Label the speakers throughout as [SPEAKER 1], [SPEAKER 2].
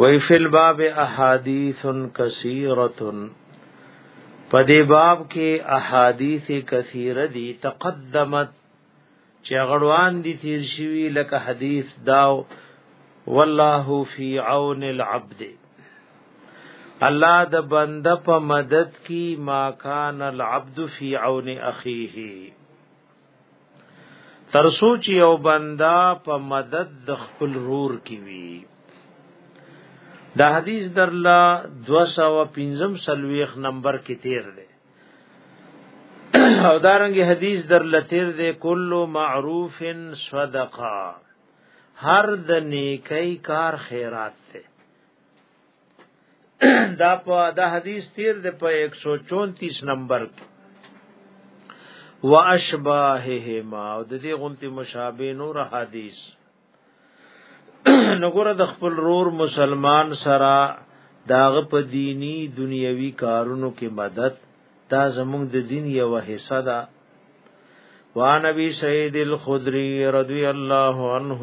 [SPEAKER 1] وی فی الباب احادیث کثیرۃ پدې باب کې احادیث کثیره دي تقدمت چې غړوان دي تیر شوی لکه حدیث داو والله فی عون العبد الله د بنده په مدد کی ما کان العبد فی عون اخیه تر سوچ یو بندا په مدد د خپل رور کی وی دا حدیث در لا 215 سلویخ نمبر کې تیر دی او دارنګ حدیث در لتیر دی کل معروف صدقه هر د نیکی کار خیرات ته دا په دا حدیث تیر د په 134 نمبر کې واشباههما او د دې غونتی مشابه نور حدیث نګوره د خپل رور مسلمان سره داغه په دینی دنیوي کارونو کې مدد دا زموږ د دین یو حصہ ده وان ابي سعيد الخدري رضي الله عنه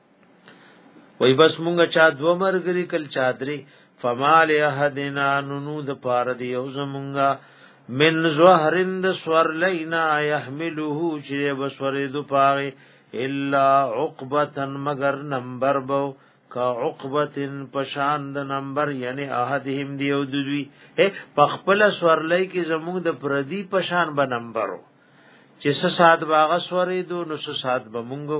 [SPEAKER 1] وای بس مونږ چا دو مرګری کل چادری فمال احدنا نونو د پار دی یو زمونږه من زهرن د سور لینا يحمله چې بسور د پاره الا عقبه مگر نمبر بو کا عقبه پشان د نمبر یعنی احدهم دی او دوی په خپل سورلای کې زموږ د پردي پشان به نمبرو چې سات باغ سورې دو نو سات به مونږو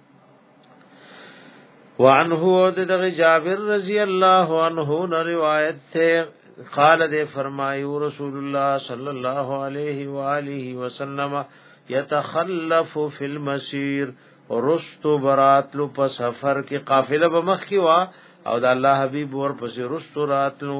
[SPEAKER 1] وعنه د دغه جابر رضی الله عنه نه روایت ته قال دې فرمایو رسول الله صلی الله علیه و آله وسلم يتخلف فی المسیر رست براتلو په سفر کې قافله به مخ کی وا او د الله حبیب ور پسې رست راتلو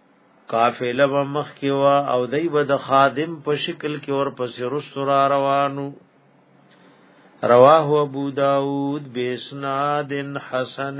[SPEAKER 1] قافله به مخ کې وا او دای به د خادم په شکل کې اور پس رسو را روانو رواه ابو داود بیسناد حسن